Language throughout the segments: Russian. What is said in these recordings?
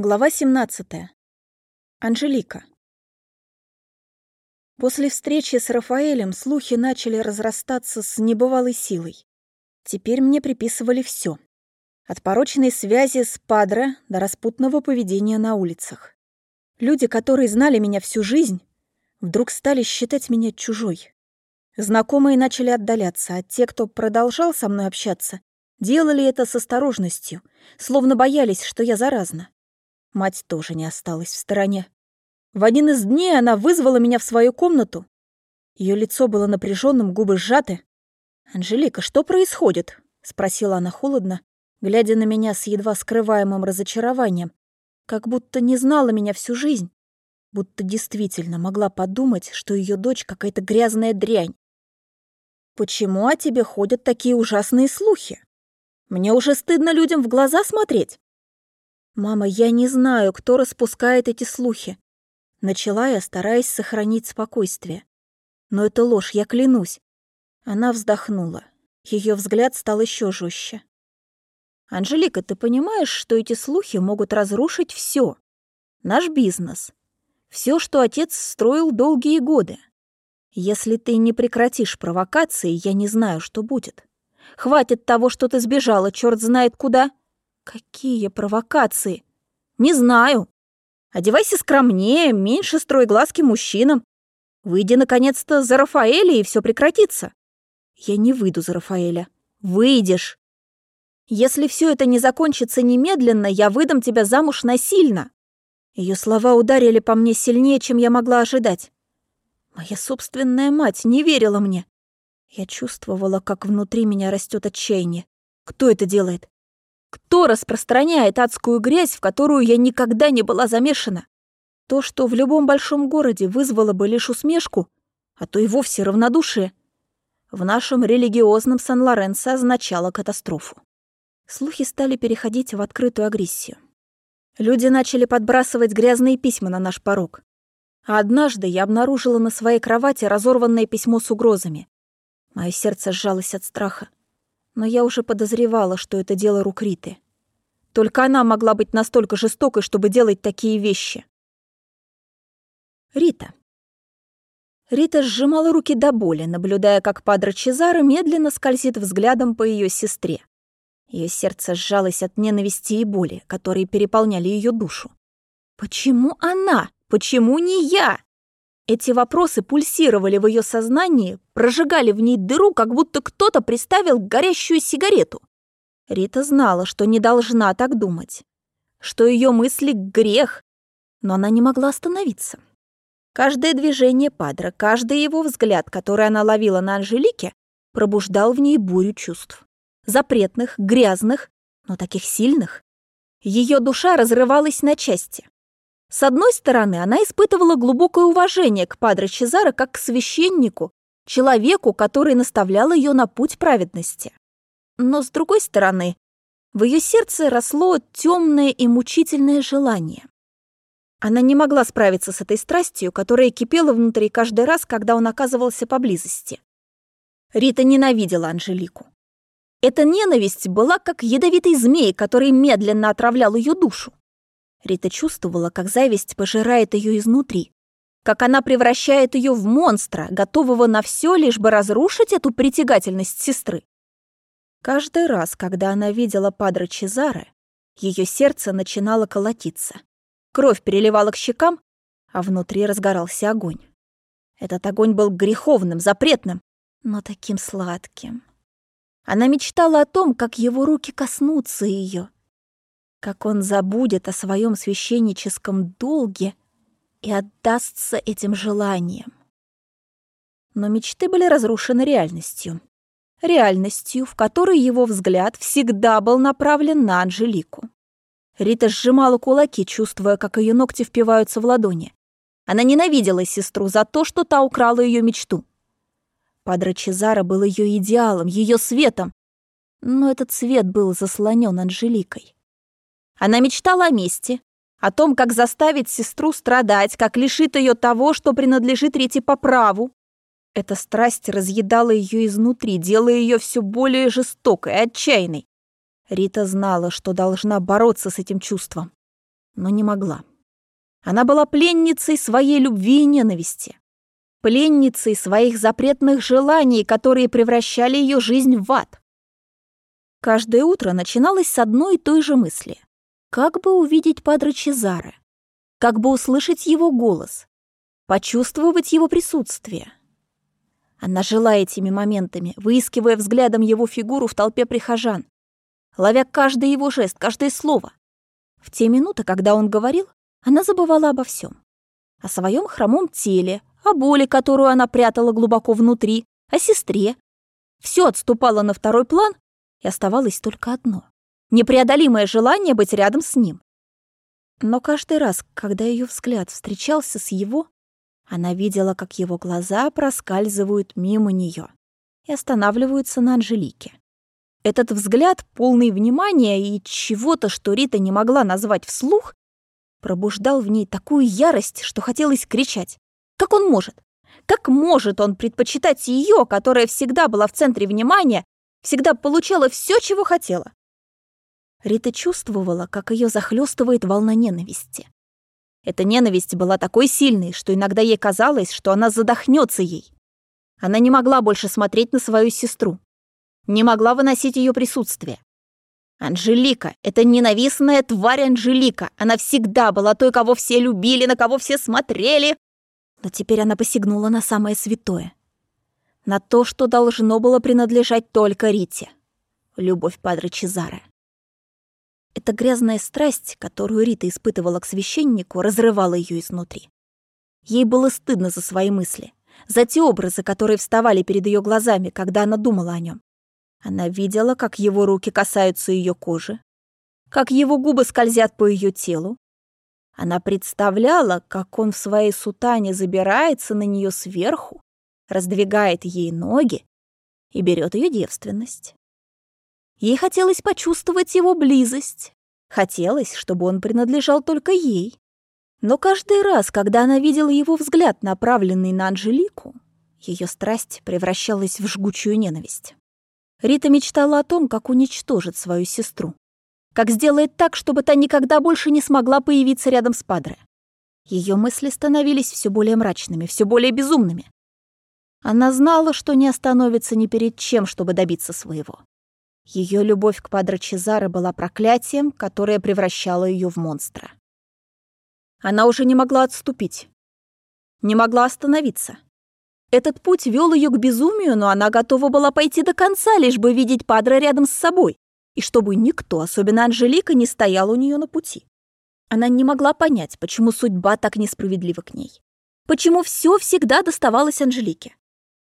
Глава 17. Анжелика. После встречи с Рафаэлем слухи начали разрастаться с небывалой силой. Теперь мне приписывали все: От порочной связи с Падре до распутного поведения на улицах. Люди, которые знали меня всю жизнь, вдруг стали считать меня чужой. Знакомые начали отдаляться, а те, кто продолжал со мной общаться, делали это с осторожностью, словно боялись, что я заразна. Мать тоже не осталась в стороне. В один из дней она вызвала меня в свою комнату. Ее лицо было напряженным, губы сжаты. «Анжелика, что происходит?» — спросила она холодно, глядя на меня с едва скрываемым разочарованием, как будто не знала меня всю жизнь, будто действительно могла подумать, что ее дочь какая-то грязная дрянь. «Почему о тебе ходят такие ужасные слухи? Мне уже стыдно людям в глаза смотреть. «Мама, я не знаю, кто распускает эти слухи». Начала я, стараясь сохранить спокойствие. Но это ложь, я клянусь. Она вздохнула. Ее взгляд стал еще жестче. «Анжелика, ты понимаешь, что эти слухи могут разрушить все? Наш бизнес. Все, что отец строил долгие годы. Если ты не прекратишь провокации, я не знаю, что будет. Хватит того, что ты сбежала, черт знает куда. Какие провокации? Не знаю. Одевайся скромнее, меньше строй глазки мужчинам. Выйди, наконец-то, за Рафаэля, и все прекратится. Я не выйду за Рафаэля. Выйдешь. Если все это не закончится немедленно, я выдам тебя замуж насильно. Ее слова ударили по мне сильнее, чем я могла ожидать. Моя собственная мать не верила мне. Я чувствовала, как внутри меня растет отчаяние. Кто это делает? Кто распространяет адскую грязь, в которую я никогда не была замешана? То, что в любом большом городе вызвало бы лишь усмешку, а то и вовсе равнодушие, в нашем религиозном Сан-Лоренцо означало катастрофу. Слухи стали переходить в открытую агрессию. Люди начали подбрасывать грязные письма на наш порог. А однажды я обнаружила на своей кровати разорванное письмо с угрозами. Мое сердце сжалось от страха но я уже подозревала, что это дело рук Риты. Только она могла быть настолько жестокой, чтобы делать такие вещи. Рита. Рита сжимала руки до боли, наблюдая, как Падре Чезаро медленно скользит взглядом по ее сестре. Ее сердце сжалось от ненависти и боли, которые переполняли ее душу. Почему она? Почему не я? Эти вопросы пульсировали в ее сознании, прожигали в ней дыру, как будто кто-то приставил горящую сигарету. Рита знала, что не должна так думать, что ее мысли — грех, но она не могла остановиться. Каждое движение Падра, каждый его взгляд, который она ловила на Анжелике, пробуждал в ней бурю чувств. Запретных, грязных, но таких сильных. Ее душа разрывалась на части. С одной стороны, она испытывала глубокое уважение к Падре Чезаро как к священнику, человеку, который наставлял ее на путь праведности. Но с другой стороны, в ее сердце росло темное и мучительное желание. Она не могла справиться с этой страстью, которая кипела внутри каждый раз, когда он оказывался поблизости. Рита ненавидела Анжелику. Эта ненависть была как ядовитый змей, который медленно отравлял ее душу. Рита чувствовала, как зависть пожирает ее изнутри, как она превращает ее в монстра, готового на все, лишь бы разрушить эту притягательность сестры. Каждый раз, когда она видела Падре Чезаре, ее сердце начинало колотиться. Кровь переливала к щекам, а внутри разгорался огонь. Этот огонь был греховным, запретным, но таким сладким. Она мечтала о том, как его руки коснутся ее, как он забудет о своем священническом долге и отдастся этим желаниям. Но мечты были разрушены реальностью. Реальностью, в которой его взгляд всегда был направлен на Анжелику. Рита сжимала кулаки, чувствуя, как ее ногти впиваются в ладони. Она ненавидела сестру за то, что та украла ее мечту. Падре Чезаро был ее идеалом, ее светом, но этот свет был заслонен Анжеликой. Она мечтала о мести, о том, как заставить сестру страдать, как лишит ее того, что принадлежит Рите по праву. Эта страсть разъедала ее изнутри, делая ее все более жестокой, отчаянной. Рита знала, что должна бороться с этим чувством. но не могла. Она была пленницей своей любви и ненависти, пленницей своих запретных желаний, которые превращали ее жизнь в ад. Каждое утро начиналось с одной и той же мысли. Как бы увидеть Падре Чезаре? Как бы услышать его голос? Почувствовать его присутствие? Она жила этими моментами, выискивая взглядом его фигуру в толпе прихожан, ловя каждый его жест, каждое слово. В те минуты, когда он говорил, она забывала обо всем. О своем хромом теле, о боли, которую она прятала глубоко внутри, о сестре. Все отступало на второй план, и оставалось только одно — непреодолимое желание быть рядом с ним. Но каждый раз, когда ее взгляд встречался с его, она видела, как его глаза проскальзывают мимо нее и останавливаются на Анжелике. Этот взгляд, полный внимания и чего-то, что Рита не могла назвать вслух, пробуждал в ней такую ярость, что хотелось кричать. Как он может? Как может он предпочитать ее, которая всегда была в центре внимания, всегда получала все, чего хотела? Рита чувствовала, как ее захлестывает волна ненависти. Эта ненависть была такой сильной, что иногда ей казалось, что она задохнется ей. Она не могла больше смотреть на свою сестру. Не могла выносить ее присутствие. Анжелика, это ненавистная тварь Анжелика. Она всегда была той, кого все любили, на кого все смотрели. Но теперь она посягнула на самое святое. На то, что должно было принадлежать только Рите. Любовь Падре Чезаре. Эта грязная страсть, которую Рита испытывала к священнику, разрывала ее изнутри. Ей было стыдно за свои мысли, за те образы, которые вставали перед ее глазами, когда она думала о нем. Она видела, как его руки касаются ее кожи, как его губы скользят по ее телу. Она представляла, как он в своей сутане забирается на нее сверху, раздвигает ей ноги и берет ее девственность. Ей хотелось почувствовать его близость. Хотелось, чтобы он принадлежал только ей. Но каждый раз, когда она видела его взгляд, направленный на Анжелику, ее страсть превращалась в жгучую ненависть. Рита мечтала о том, как уничтожит свою сестру. Как сделает так, чтобы та никогда больше не смогла появиться рядом с Падре. Ее мысли становились все более мрачными, все более безумными. Она знала, что не остановится ни перед чем, чтобы добиться своего. Ее любовь к Падре Чезаре была проклятием, которое превращало ее в монстра. Она уже не могла отступить, не могла остановиться. Этот путь вел ее к безумию, но она готова была пойти до конца, лишь бы видеть Падре рядом с собой, и чтобы никто, особенно Анжелика, не стоял у нее на пути. Она не могла понять, почему судьба так несправедлива к ней. Почему все всегда доставалось Анжелике.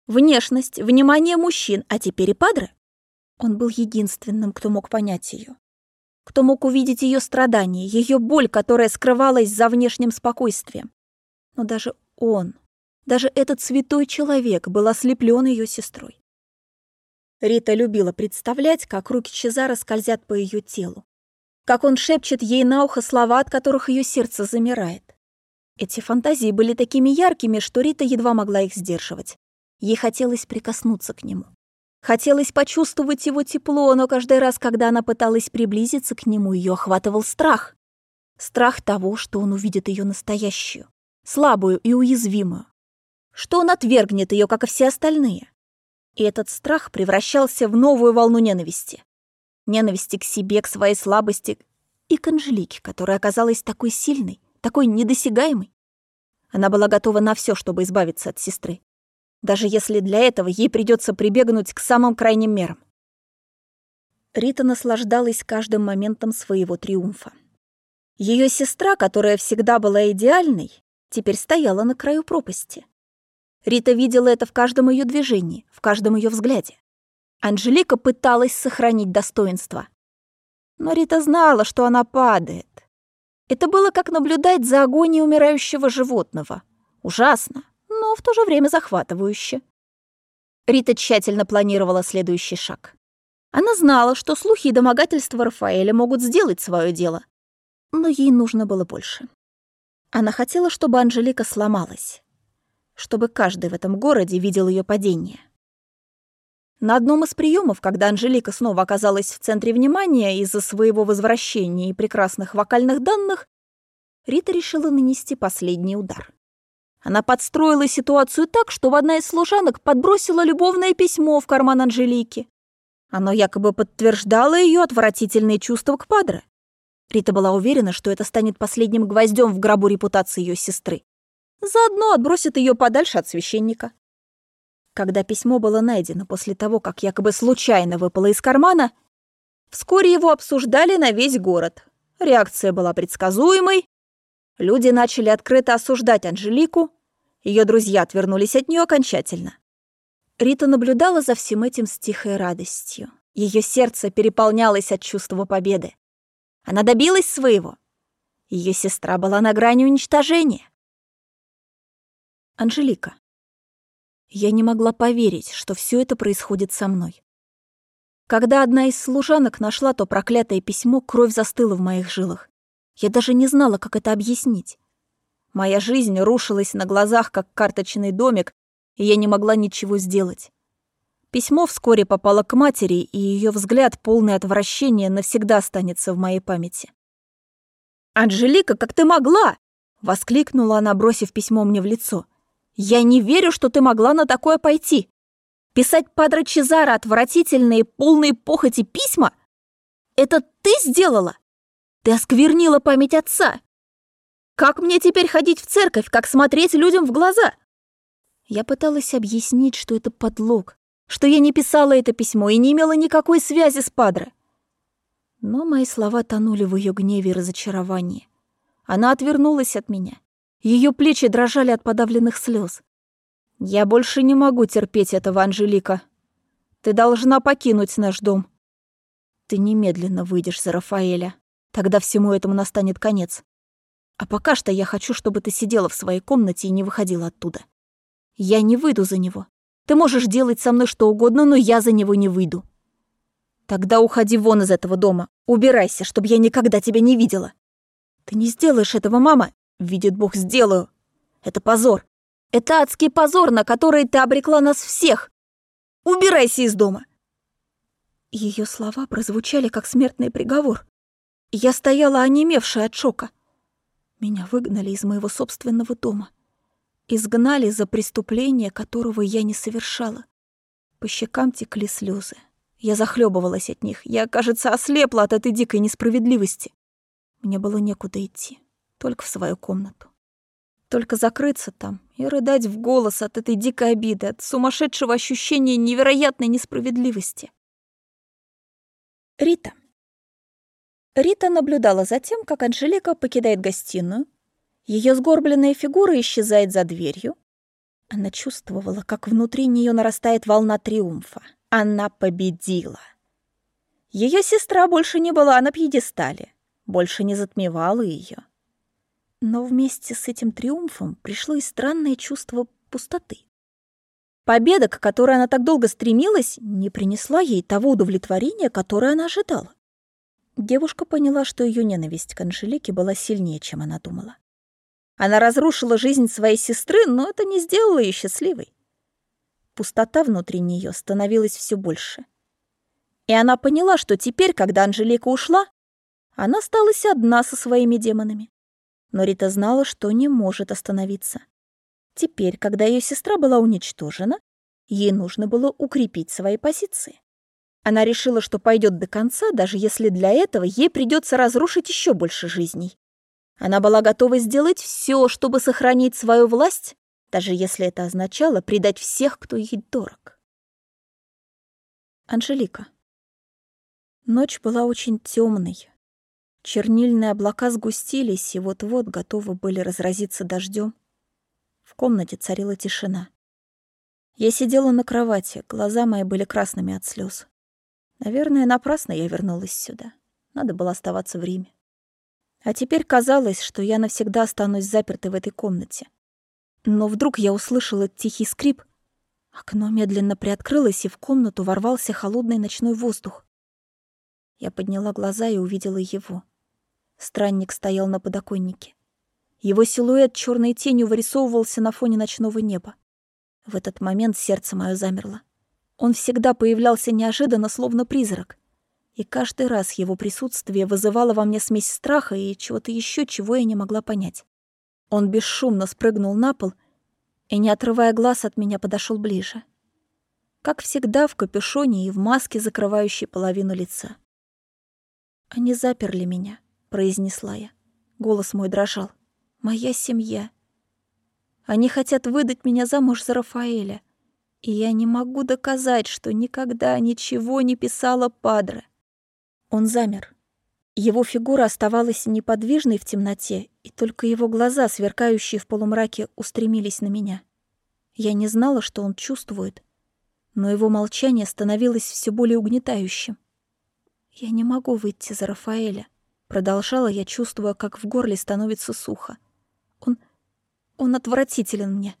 Внешность, внимание мужчин, а теперь и Падре. Он был единственным, кто мог понять ее, кто мог увидеть ее страдания, ее боль, которая скрывалась за внешним спокойствием. Но даже он, даже этот святой человек был ослеплен ее сестрой. Рита любила представлять, как руки Чезара скользят по ее телу, как он шепчет ей на ухо слова, от которых ее сердце замирает. Эти фантазии были такими яркими, что Рита едва могла их сдерживать. Ей хотелось прикоснуться к нему. Хотелось почувствовать его тепло, но каждый раз, когда она пыталась приблизиться к нему, ее охватывал страх. Страх того, что он увидит ее настоящую, слабую и уязвимую. Что он отвергнет ее, как и все остальные. И этот страх превращался в новую волну ненависти. Ненависти к себе, к своей слабости и к Анжелике, которая оказалась такой сильной, такой недосягаемой. Она была готова на все, чтобы избавиться от сестры даже если для этого ей придется прибегнуть к самым крайним мерам. Рита наслаждалась каждым моментом своего триумфа. Ее сестра, которая всегда была идеальной, теперь стояла на краю пропасти. Рита видела это в каждом ее движении, в каждом ее взгляде. Анжелика пыталась сохранить достоинство. Но Рита знала, что она падает. Это было как наблюдать за агонией умирающего животного. Ужасно, но в то же время захватывающе. Рита тщательно планировала следующий шаг. Она знала, что слухи и домогательства Рафаэля могут сделать свое дело, но ей нужно было больше. Она хотела, чтобы Анжелика сломалась, чтобы каждый в этом городе видел ее падение. На одном из приемов, когда Анжелика снова оказалась в центре внимания из-за своего возвращения и прекрасных вокальных данных, Рита решила нанести последний удар. Она подстроила ситуацию так, что одна из служанок подбросила любовное письмо в карман Анжелики. Оно якобы подтверждало ее отвратительные чувства к Падре. Рита была уверена, что это станет последним гвоздем в гробу репутации ее сестры. Заодно отбросит ее подальше от священника. Когда письмо было найдено после того, как якобы случайно выпало из кармана, вскоре его обсуждали на весь город. Реакция была предсказуемой. Люди начали открыто осуждать Анжелику, ее друзья отвернулись от нее окончательно. Рита наблюдала за всем этим с тихой радостью. Ее сердце переполнялось от чувства победы. Она добилась своего. Ее сестра была на грани уничтожения. Анжелика. Я не могла поверить, что все это происходит со мной. Когда одна из служанок нашла то проклятое письмо, кровь застыла в моих жилах. Я даже не знала, как это объяснить. Моя жизнь рушилась на глазах, как карточный домик, и я не могла ничего сделать. Письмо вскоре попало к матери, и ее взгляд, полный отвращения, навсегда останется в моей памяти. «Анжелика, как ты могла?» — воскликнула она, бросив письмо мне в лицо. «Я не верю, что ты могла на такое пойти. Писать Падре Чезаро отвратительные, полные похоти письма? Это ты сделала? Ты осквернила память отца. Как мне теперь ходить в церковь, как смотреть людям в глаза?» Я пыталась объяснить, что это подлог, что я не писала это письмо и не имела никакой связи с Падре. Но мои слова тонули в ее гневе и разочаровании. Она отвернулась от меня. Ее плечи дрожали от подавленных слез. «Я больше не могу терпеть этого, Анжелика. Ты должна покинуть наш дом. Ты немедленно выйдешь за Рафаэля. Тогда всему этому настанет конец. А пока что я хочу, чтобы ты сидела в своей комнате и не выходила оттуда. Я не выйду за него. Ты можешь делать со мной что угодно, но я за него не выйду. Тогда уходи вон из этого дома. Убирайся, чтобы я никогда тебя не видела. Ты не сделаешь этого, мама. Видит Бог, сделаю. Это позор. Это адский позор, на который ты обрекла нас всех. Убирайся из дома. Ее слова прозвучали как смертный приговор. Я стояла онемевшая от шока. Меня выгнали из моего собственного дома. Изгнали за преступление, которого я не совершала. По щекам текли слезы. Я захлебывалась от них. Я, кажется, ослепла от этой дикой несправедливости. Мне было некуда идти, только в свою комнату. Только закрыться там и рыдать в голос от этой дикой обиды, от сумасшедшего ощущения невероятной несправедливости. Рита. Рита наблюдала за тем, как Анжелика покидает гостиную, ее сгорбленная фигура исчезает за дверью. Она чувствовала, как внутри нее нарастает волна триумфа. Она победила. Ее сестра больше не была на пьедестале, больше не затмевала ее. Но вместе с этим триумфом пришло и странное чувство пустоты. Победа, к которой она так долго стремилась, не принесла ей того удовлетворения, которое она ожидала. Девушка поняла, что ее ненависть к Анжелике была сильнее, чем она думала. Она разрушила жизнь своей сестры, но это не сделало ее счастливой. Пустота внутри нее становилась все больше. И она поняла, что теперь, когда Анжелика ушла, она осталась одна со своими демонами. Но Рита знала, что не может остановиться. Теперь, когда ее сестра была уничтожена, ей нужно было укрепить свои позиции. Она решила, что пойдет до конца, даже если для этого ей придется разрушить еще больше жизней. Она была готова сделать все, чтобы сохранить свою власть, даже если это означало предать всех, кто ей дорог. Анжелика. Ночь была очень темной. Чернильные облака сгустились и вот-вот готовы были разразиться дождем. В комнате царила тишина. Я сидела на кровати, глаза мои были красными от слез. Наверное, напрасно я вернулась сюда. Надо было оставаться в Риме. А теперь казалось, что я навсегда останусь запертой в этой комнате. Но вдруг я услышала тихий скрип. Окно медленно приоткрылось, и в комнату ворвался холодный ночной воздух. Я подняла глаза и увидела его. Странник стоял на подоконнике. Его силуэт черной тенью вырисовывался на фоне ночного неба. В этот момент сердце мое замерло. Он всегда появлялся неожиданно, словно призрак. И каждый раз его присутствие вызывало во мне смесь страха и чего-то еще, чего я не могла понять. Он бесшумно спрыгнул на пол и, не отрывая глаз от меня, подошел ближе. Как всегда, в капюшоне и в маске, закрывающей половину лица. «Они заперли меня», — произнесла я. Голос мой дрожал. «Моя семья. Они хотят выдать меня замуж за Рафаэля. И я не могу доказать, что никогда ничего не писала Падре». Он замер. Его фигура оставалась неподвижной в темноте, и только его глаза, сверкающие в полумраке, устремились на меня. Я не знала, что он чувствует, но его молчание становилось все более угнетающим. «Я не могу выйти за Рафаэля», — продолжала я, чувствуя, как в горле становится сухо. «Он... он отвратителен мне.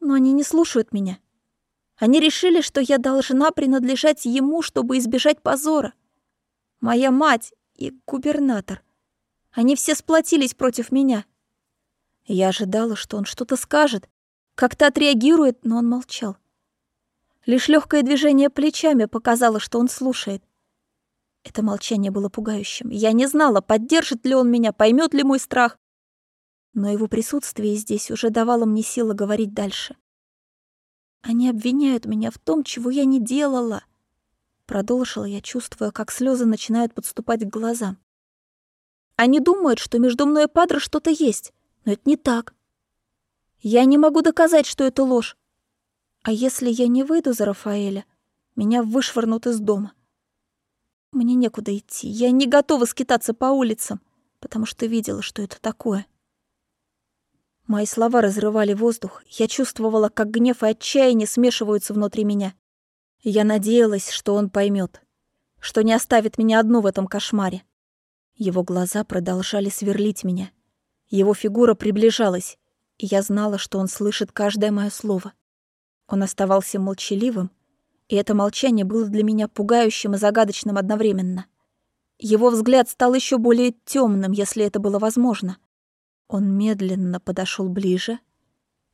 Но они не слушают меня. Они решили, что я должна принадлежать ему, чтобы избежать позора. Моя мать и губернатор. Они все сплотились против меня. Я ожидала, что он что-то скажет, как-то отреагирует, но он молчал. Лишь легкое движение плечами показало, что он слушает. Это молчание было пугающим. Я не знала, поддержит ли он меня, поймет ли мой страх. Но его присутствие здесь уже давало мне силы говорить дальше. Они обвиняют меня в том, чего я не делала. Продолжила я, чувствуя, как слезы начинают подступать к глазам. Они думают, что между мной и Падро что-то есть, но это не так. Я не могу доказать, что это ложь. А если я не выйду за Рафаэля, меня вышвырнут из дома. Мне некуда идти. Я не готова скитаться по улицам, потому что видела, что это такое. Мои слова разрывали воздух. Я чувствовала, как гнев и отчаяние смешиваются внутри меня. Я надеялась, что он поймет, что не оставит меня одну в этом кошмаре. Его глаза продолжали сверлить меня. Его фигура приближалась, и я знала, что он слышит каждое мое слово. Он оставался молчаливым, и это молчание было для меня пугающим и загадочным одновременно. Его взгляд стал еще более темным, если это было возможно. Он медленно подошел ближе,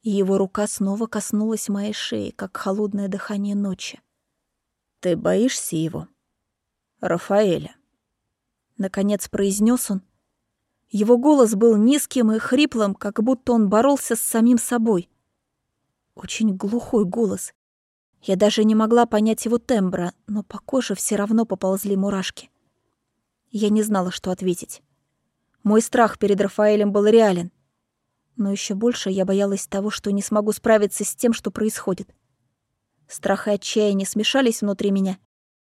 и его рука снова коснулась моей шеи, как холодное дыхание ночи. «Ты боишься его?» «Рафаэля», — наконец произнес он. Его голос был низким и хриплым, как будто он боролся с самим собой. Очень глухой голос. Я даже не могла понять его тембра, но по коже все равно поползли мурашки. Я не знала, что ответить. Мой страх перед Рафаэлем был реален. Но еще больше я боялась того, что не смогу справиться с тем, что происходит. Страх и отчаяние смешались внутри меня,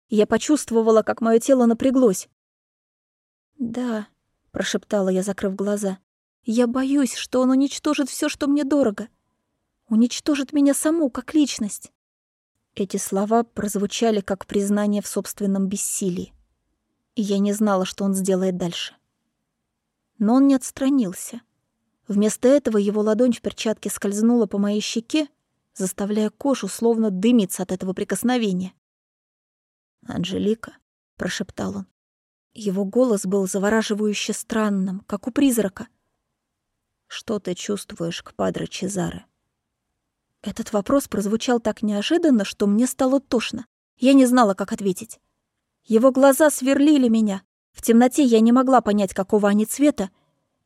и я почувствовала, как мое тело напряглось. «Да», — прошептала я, закрыв глаза, — «я боюсь, что он уничтожит все, что мне дорого. Уничтожит меня саму, как личность». Эти слова прозвучали как признание в собственном бессилии, и я не знала, что он сделает дальше. Но он не отстранился. Вместо этого его ладонь в перчатке скользнула по моей щеке, заставляя кожу словно дымиться от этого прикосновения. «Анжелика», — прошептал он. Его голос был завораживающе странным, как у призрака. «Что ты чувствуешь к Падре Чезаре?» Этот вопрос прозвучал так неожиданно, что мне стало тошно. Я не знала, как ответить. Его глаза сверлили меня. В темноте я не могла понять, какого они цвета,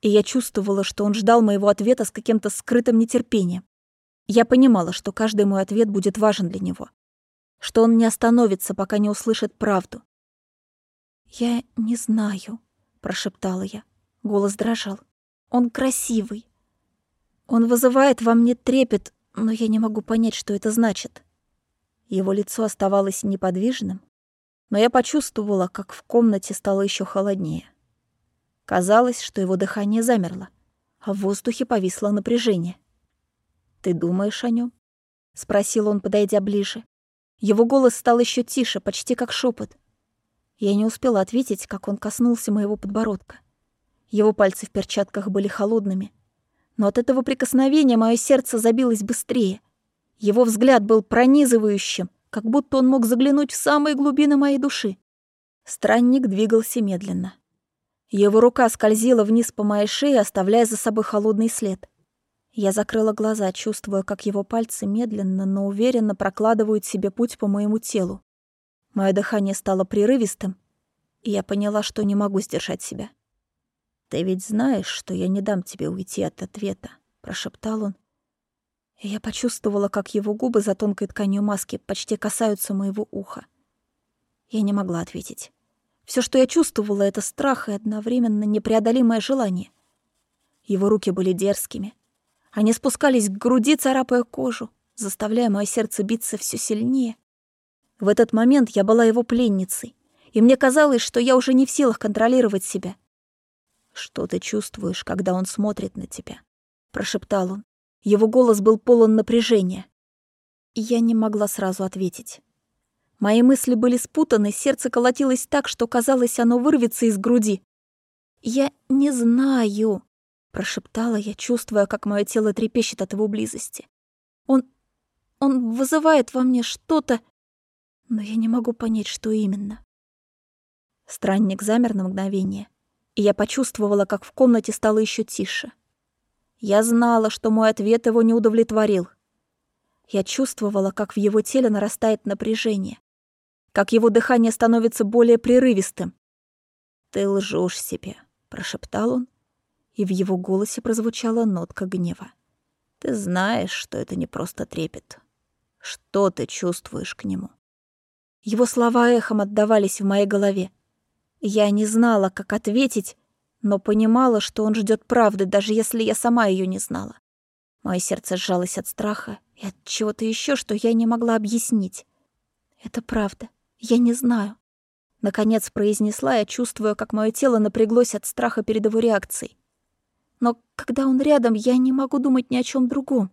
и я чувствовала, что он ждал моего ответа с каким-то скрытым нетерпением. Я понимала, что каждый мой ответ будет важен для него, что он не остановится, пока не услышит правду. «Я не знаю», — прошептала я. Голос дрожал. «Он красивый. Он вызывает во мне трепет, но я не могу понять, что это значит». Его лицо оставалось неподвижным, но я почувствовала, как в комнате стало еще холоднее. Казалось, что его дыхание замерло, а в воздухе повисло напряжение. «Ты думаешь о нем? спросил он, подойдя ближе. Его голос стал еще тише, почти как шепот. Я не успела ответить, как он коснулся моего подбородка. Его пальцы в перчатках были холодными. Но от этого прикосновения мое сердце забилось быстрее. Его взгляд был пронизывающим, как будто он мог заглянуть в самые глубины моей души. Странник двигался медленно. Его рука скользила вниз по моей шее, оставляя за собой холодный след. Я закрыла глаза, чувствуя, как его пальцы медленно, но уверенно прокладывают себе путь по моему телу. Мое дыхание стало прерывистым, и я поняла, что не могу сдержать себя. «Ты ведь знаешь, что я не дам тебе уйти от ответа», — прошептал он. Я почувствовала, как его губы за тонкой тканью маски почти касаются моего уха. Я не могла ответить. Все, что я чувствовала, — это страх и одновременно непреодолимое желание. Его руки были дерзкими. Они спускались к груди, царапая кожу, заставляя мое сердце биться все сильнее. В этот момент я была его пленницей, и мне казалось, что я уже не в силах контролировать себя. «Что ты чувствуешь, когда он смотрит на тебя?» — прошептал он. Его голос был полон напряжения. Я не могла сразу ответить. Мои мысли были спутаны, сердце колотилось так, что казалось, оно вырвется из груди. «Я не знаю», — прошептала я, чувствуя, как мое тело трепещет от его близости. «Он... он вызывает во мне что-то, но я не могу понять, что именно». Странник замер на мгновение, и я почувствовала, как в комнате стало еще тише. Я знала, что мой ответ его не удовлетворил. Я чувствовала, как в его теле нарастает напряжение как его дыхание становится более прерывистым. «Ты лжешь себе», — прошептал он, и в его голосе прозвучала нотка гнева. «Ты знаешь, что это не просто трепет. Что ты чувствуешь к нему?» Его слова эхом отдавались в моей голове. Я не знала, как ответить, но понимала, что он ждет правды, даже если я сама ее не знала. Мое сердце сжалось от страха и от чего-то еще, что я не могла объяснить. Это правда. Я не знаю. Наконец произнесла я, чувствуя, как мое тело напряглось от страха перед его реакцией. Но когда он рядом, я не могу думать ни о чем другом.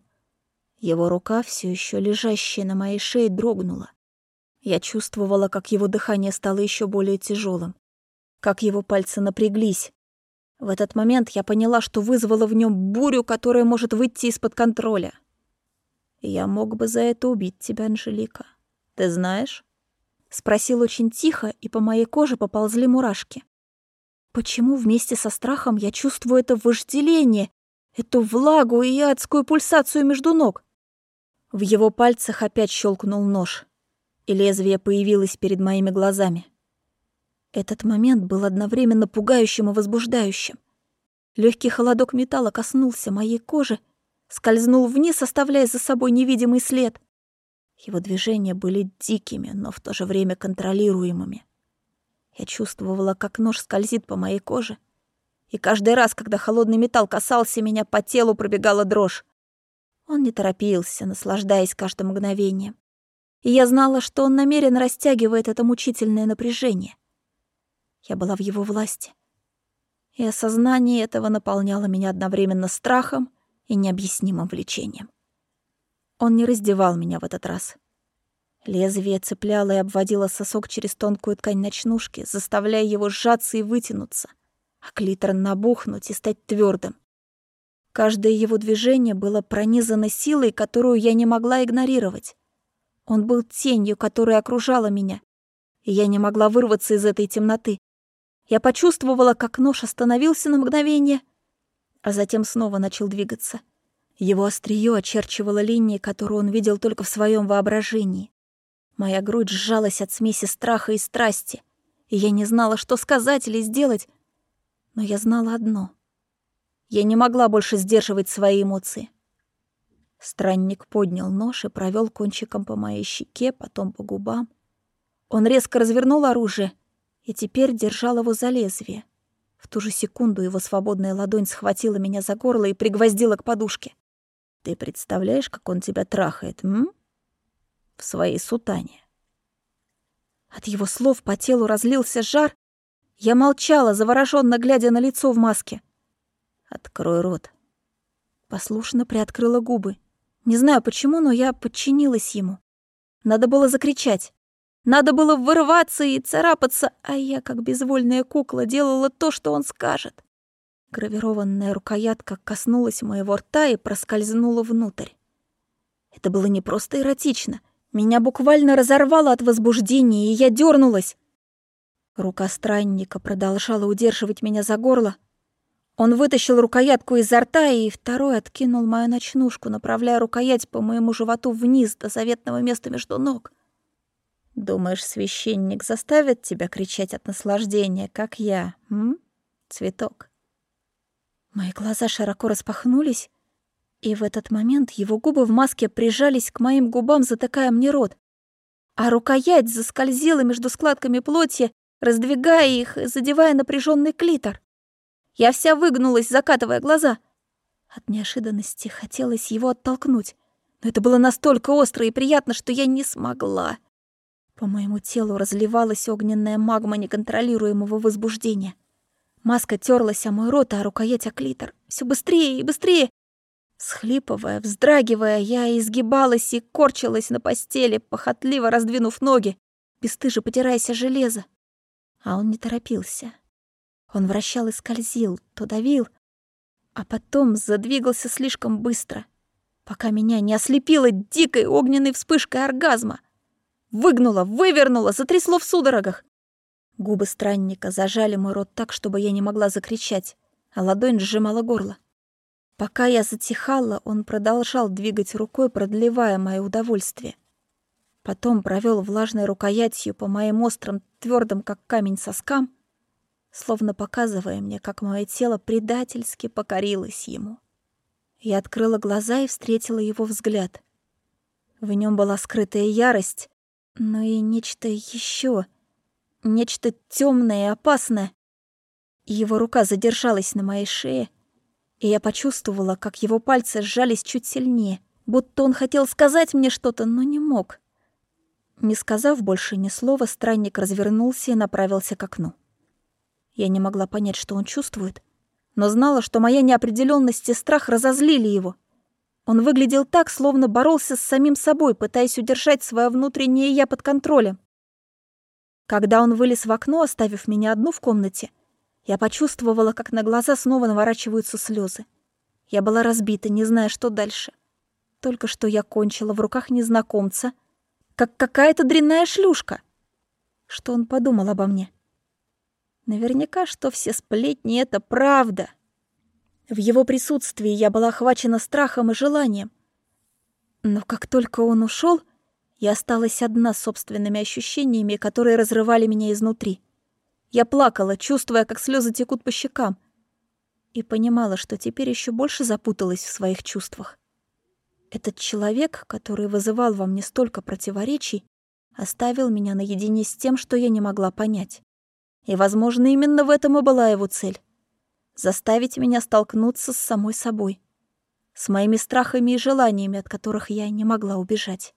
Его рука, все еще лежащая на моей шее, дрогнула. Я чувствовала, как его дыхание стало еще более тяжелым, как его пальцы напряглись. В этот момент я поняла, что вызвала в нем бурю, которая может выйти из-под контроля. Я мог бы за это убить тебя, Анжелика. Ты знаешь? Спросил очень тихо, и по моей коже поползли мурашки. Почему вместе со страхом я чувствую это вожделение, эту влагу и адскую пульсацию между ног? В его пальцах опять щелкнул нож, и лезвие появилось перед моими глазами. Этот момент был одновременно пугающим и возбуждающим. Легкий холодок металла коснулся моей кожи, скользнул вниз, оставляя за собой невидимый след. Его движения были дикими, но в то же время контролируемыми. Я чувствовала, как нож скользит по моей коже, и каждый раз, когда холодный металл касался меня, по телу пробегала дрожь. Он не торопился, наслаждаясь каждым мгновением. И я знала, что он намеренно растягивает это мучительное напряжение. Я была в его власти. И осознание этого наполняло меня одновременно страхом и необъяснимым влечением. Он не раздевал меня в этот раз. Лезвие цепляло и обводило сосок через тонкую ткань ночнушки, заставляя его сжаться и вытянуться, а клитор набухнуть и стать твердым. Каждое его движение было пронизано силой, которую я не могла игнорировать. Он был тенью, которая окружала меня, и я не могла вырваться из этой темноты. Я почувствовала, как нож остановился на мгновение, а затем снова начал двигаться — его острие очерчивало линии, которые он видел только в своем воображении. Моя грудь сжалась от смеси страха и страсти, и я не знала, что сказать или сделать, но я знала одно. Я не могла больше сдерживать свои эмоции. Странник поднял нож и провел кончиком по моей щеке, потом по губам. Он резко развернул оружие и теперь держал его за лезвие. В ту же секунду его свободная ладонь схватила меня за горло и пригвоздила к подушке. Ты представляешь, как он тебя трахает, м? В своей сутане. От его слов по телу разлился жар. Я молчала, завороженно глядя на лицо в маске. Открой рот. Послушно приоткрыла губы. Не знаю почему, но я подчинилась ему. Надо было закричать. Надо было вырываться и царапаться, а я, как безвольная кукла, делала то, что он скажет. Гравированная рукоятка коснулась моего рта и проскользнула внутрь. Это было не просто эротично. Меня буквально разорвало от возбуждения, и я дернулась. Рука странника продолжала удерживать меня за горло. Он вытащил рукоятку изо рта и второй откинул мою ночнушку, направляя рукоять по моему животу вниз до заветного места между ног. Думаешь, священник заставит тебя кричать от наслаждения, как я, м? Цветок. Мои глаза широко распахнулись, и в этот момент его губы в маске прижались к моим губам, затыкая мне рот, а рукоять заскользила между складками плотья, раздвигая их и задевая напряженный клитор. Я вся выгнулась, закатывая глаза. От неожиданности хотелось его оттолкнуть, но это было настолько остро и приятно, что я не смогла. По моему телу разливалась огненная магма неконтролируемого возбуждения. Маска терлась о мой рот, а рукоять о клитор. Все быстрее и быстрее. Схлипывая, вздрагивая, я изгибалась и корчилась на постели, похотливо раздвинув ноги, бесстыже потираясь о железо. А он не торопился. Он вращал и скользил, то давил, а потом задвигался слишком быстро, пока меня не ослепило дикой огненной вспышкой оргазма. Выгнуло, вывернуло, затрясло в судорогах. Губы странника зажали мой рот так, чтобы я не могла закричать, а ладонь сжимала горло. Пока я затихала, он продолжал двигать рукой, продлевая мое удовольствие. Потом провел влажной рукоятью по моим острым, твердым, как камень, соскам, словно показывая мне, как мое тело предательски покорилось ему. Я открыла глаза и встретила его взгляд. В нем была скрытая ярость, но и нечто еще — Нечто темное и опасное. Его рука задержалась на моей шее, и я почувствовала, как его пальцы сжались чуть сильнее, будто он хотел сказать мне что-то, но не мог. Не сказав больше ни слова, странник развернулся и направился к окну. Я не могла понять, что он чувствует, но знала, что моя неопределенность и страх разозлили его. Он выглядел так, словно боролся с самим собой, пытаясь удержать свое внутреннее «я» под контролем. Когда он вылез в окно, оставив меня одну в комнате, я почувствовала, как на глаза снова наворачиваются слезы. Я была разбита, не зная, что дальше. Только что я кончила в руках незнакомца, как какая-то дрянная шлюшка. Что он подумал обо мне? Наверняка, что все сплетни — это правда. В его присутствии я была охвачена страхом и желанием. Но как только он ушел, я осталась одна с собственными ощущениями, которые разрывали меня изнутри. Я плакала, чувствуя, как слезы текут по щекам, и понимала, что теперь еще больше запуталась в своих чувствах. Этот человек, который вызывал во мне столько противоречий, оставил меня наедине с тем, что я не могла понять. И, возможно, именно в этом и была его цель — заставить меня столкнуться с самой собой, с моими страхами и желаниями, от которых я не могла убежать.